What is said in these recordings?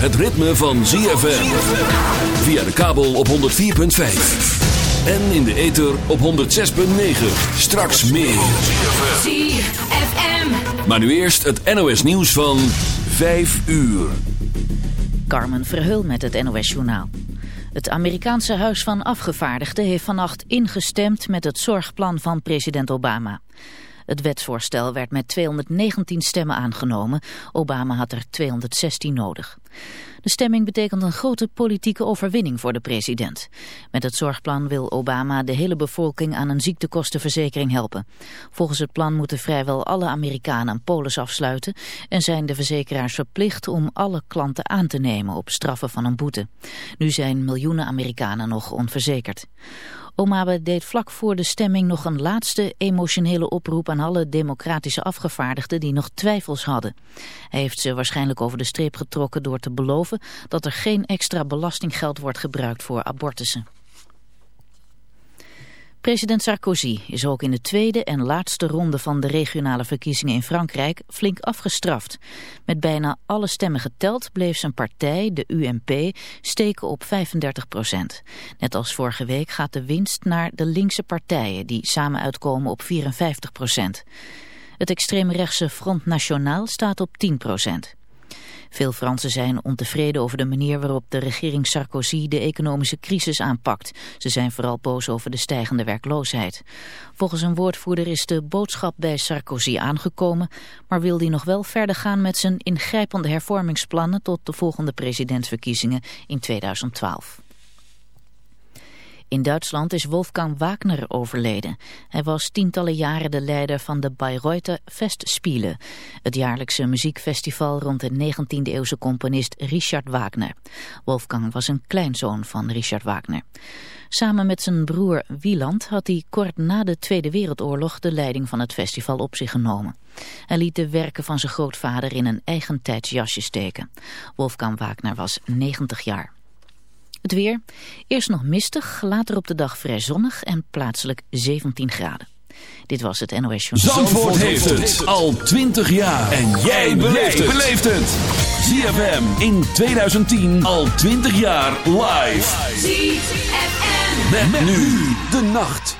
het ritme van ZFM. Via de kabel op 104.5. En in de ether op 106.9. Straks meer. ZFM. Maar nu eerst het NOS nieuws van 5 uur. Carmen Verheul met het NOS Journaal. Het Amerikaanse Huis van Afgevaardigden heeft vannacht ingestemd met het zorgplan van president Obama. Het wetsvoorstel werd met 219 stemmen aangenomen. Obama had er 216 nodig. De stemming betekent een grote politieke overwinning voor de president. Met het zorgplan wil Obama de hele bevolking aan een ziektekostenverzekering helpen. Volgens het plan moeten vrijwel alle Amerikanen een polis afsluiten... en zijn de verzekeraars verplicht om alle klanten aan te nemen op straffen van een boete. Nu zijn miljoenen Amerikanen nog onverzekerd. Obama deed vlak voor de stemming nog een laatste emotionele oproep aan alle democratische afgevaardigden die nog twijfels hadden. Hij heeft ze waarschijnlijk over de streep getrokken door te beloven dat er geen extra belastinggeld wordt gebruikt voor abortussen. President Sarkozy is ook in de tweede en laatste ronde van de regionale verkiezingen in Frankrijk flink afgestraft. Met bijna alle stemmen geteld bleef zijn partij, de UMP, steken op 35 procent. Net als vorige week gaat de winst naar de linkse partijen die samen uitkomen op 54 procent. Het extreemrechtse Front National staat op 10 procent. Veel Fransen zijn ontevreden over de manier waarop de regering Sarkozy de economische crisis aanpakt. Ze zijn vooral boos over de stijgende werkloosheid. Volgens een woordvoerder is de boodschap bij Sarkozy aangekomen, maar wil hij nog wel verder gaan met zijn ingrijpende hervormingsplannen tot de volgende presidentsverkiezingen in 2012. In Duitsland is Wolfgang Wagner overleden. Hij was tientallen jaren de leider van de Bayreuther Festspiele, het jaarlijkse muziekfestival rond de 19e-eeuwse componist Richard Wagner. Wolfgang was een kleinzoon van Richard Wagner. Samen met zijn broer Wieland had hij kort na de Tweede Wereldoorlog de leiding van het festival op zich genomen. Hij liet de werken van zijn grootvader in een eigen tijdsjasje steken. Wolfgang Wagner was 90 jaar. Het weer. Eerst nog mistig, later op de dag vrij zonnig en plaatselijk 17 graden. Dit was het NOS Journal. Zandvoort heeft het al 20 jaar. En jij beleeft het. ZFM in 2010 al 20 jaar live. ZFM. Met, nu de nacht.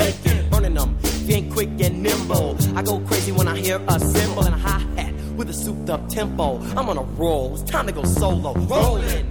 bacon. Burning them, being quick and nimble. I go crazy when I hear a cymbal and a hi hat with a souped up tempo. I'm on a roll, it's time to go solo. Rolling,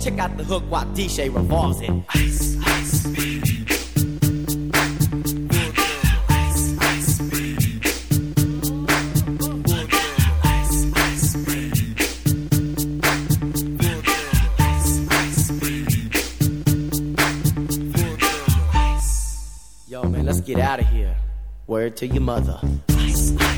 Check out the hook while DJ revolves it. Ice, ice. Yo, man, let's get out of here. Word to your mother. ice, ice,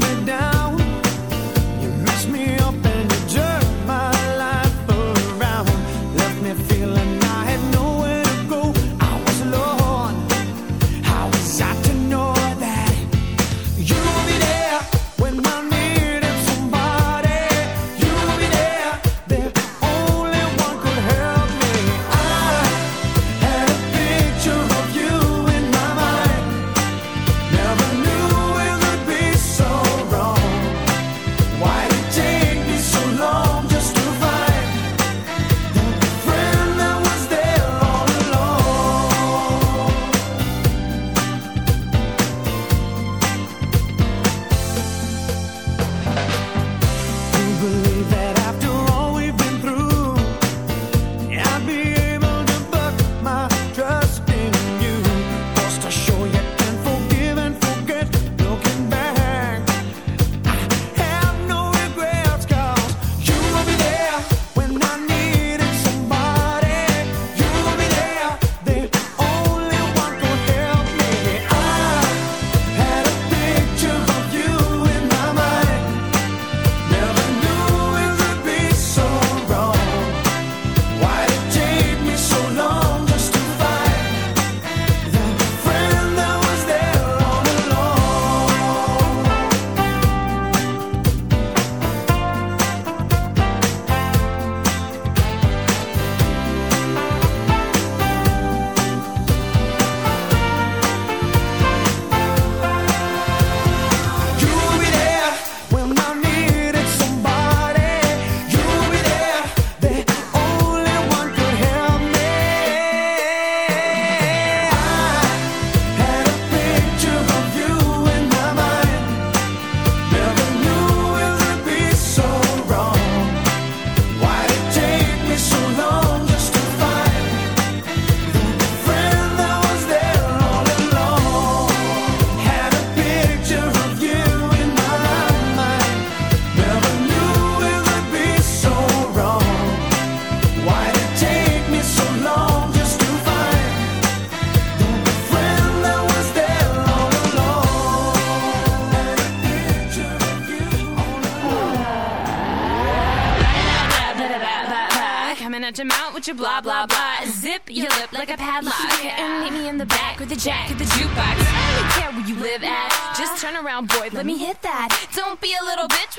at down.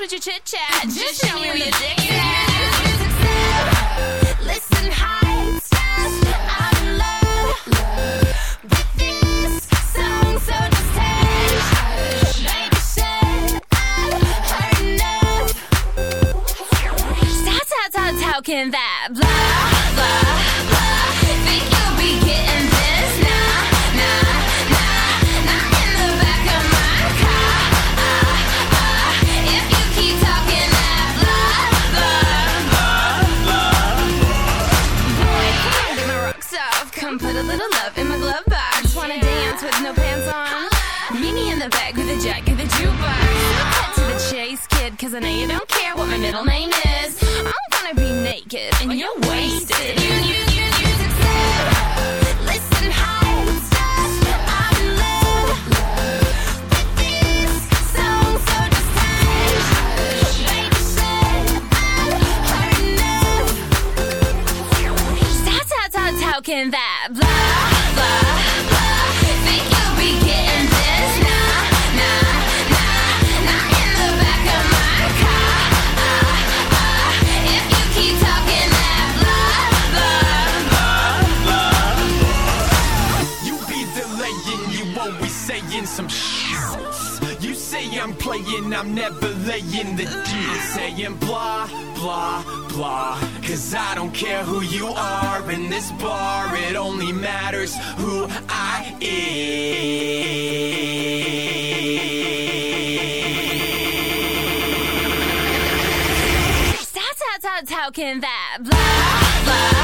chit chat. Just show me your dick. talking that blah, blah, blah. Think you'll be getting this? Nah, nah, nah, not in the back of my car. Uh, uh, if you keep talking that blah, blah, blah, blah. You be delaying, you always saying some shit. You say I'm playing, I'm never laying the deal. Saying blah, blah, blah. Cause I don't care who you are in this bar, it only matters who I am. Stop, stop, stop talking that blah, blah.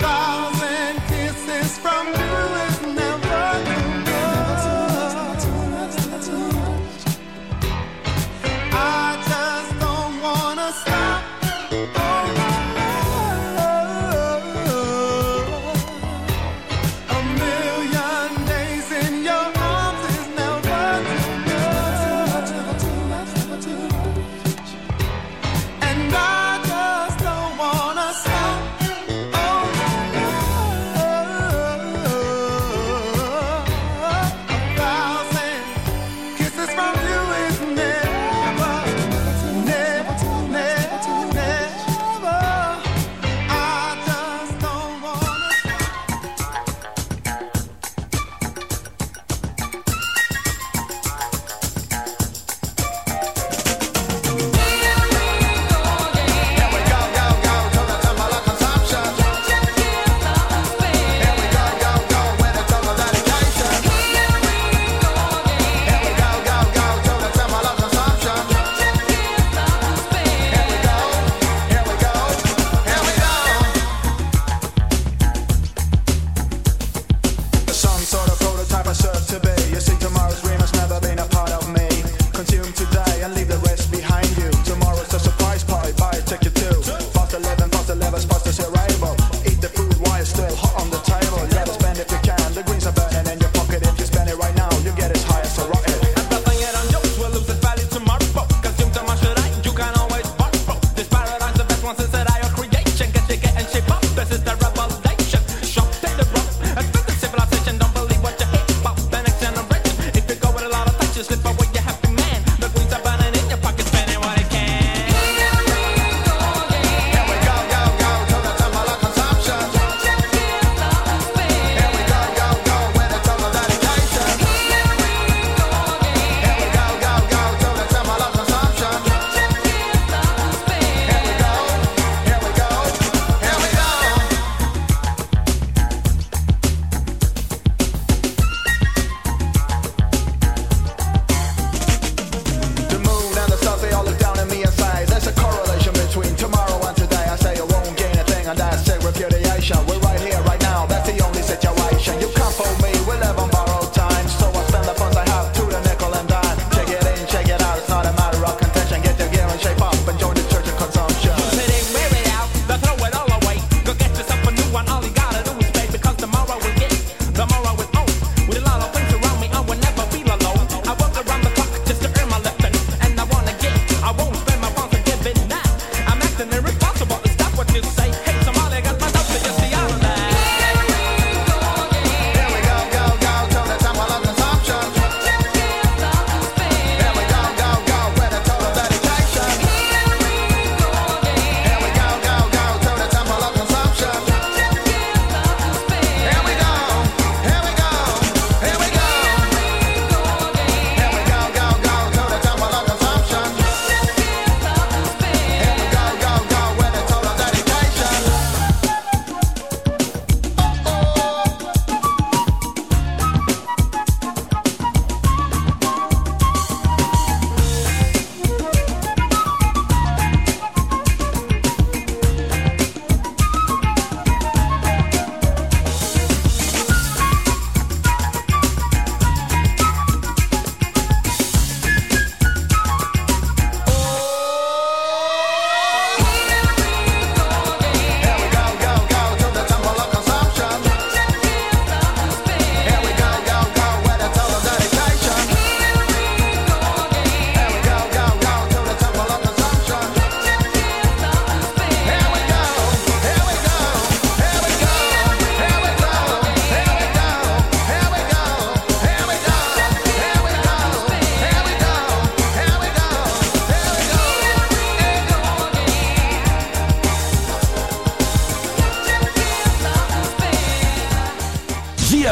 thousand kisses from you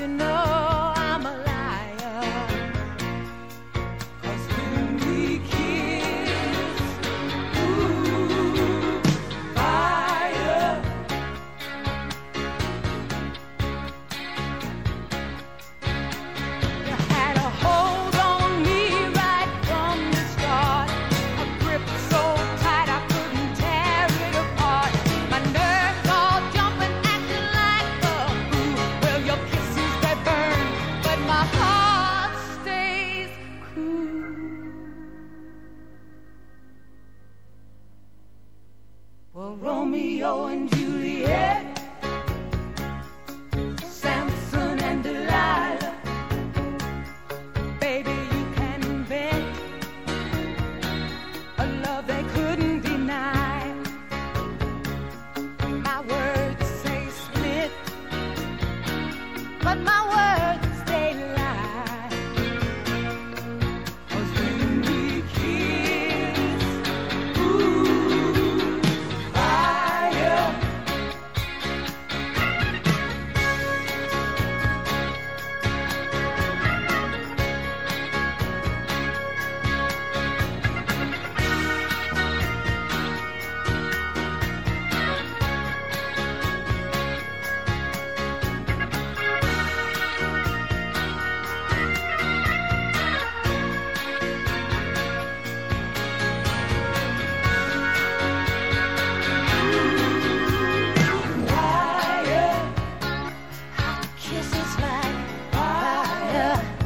You know yeah.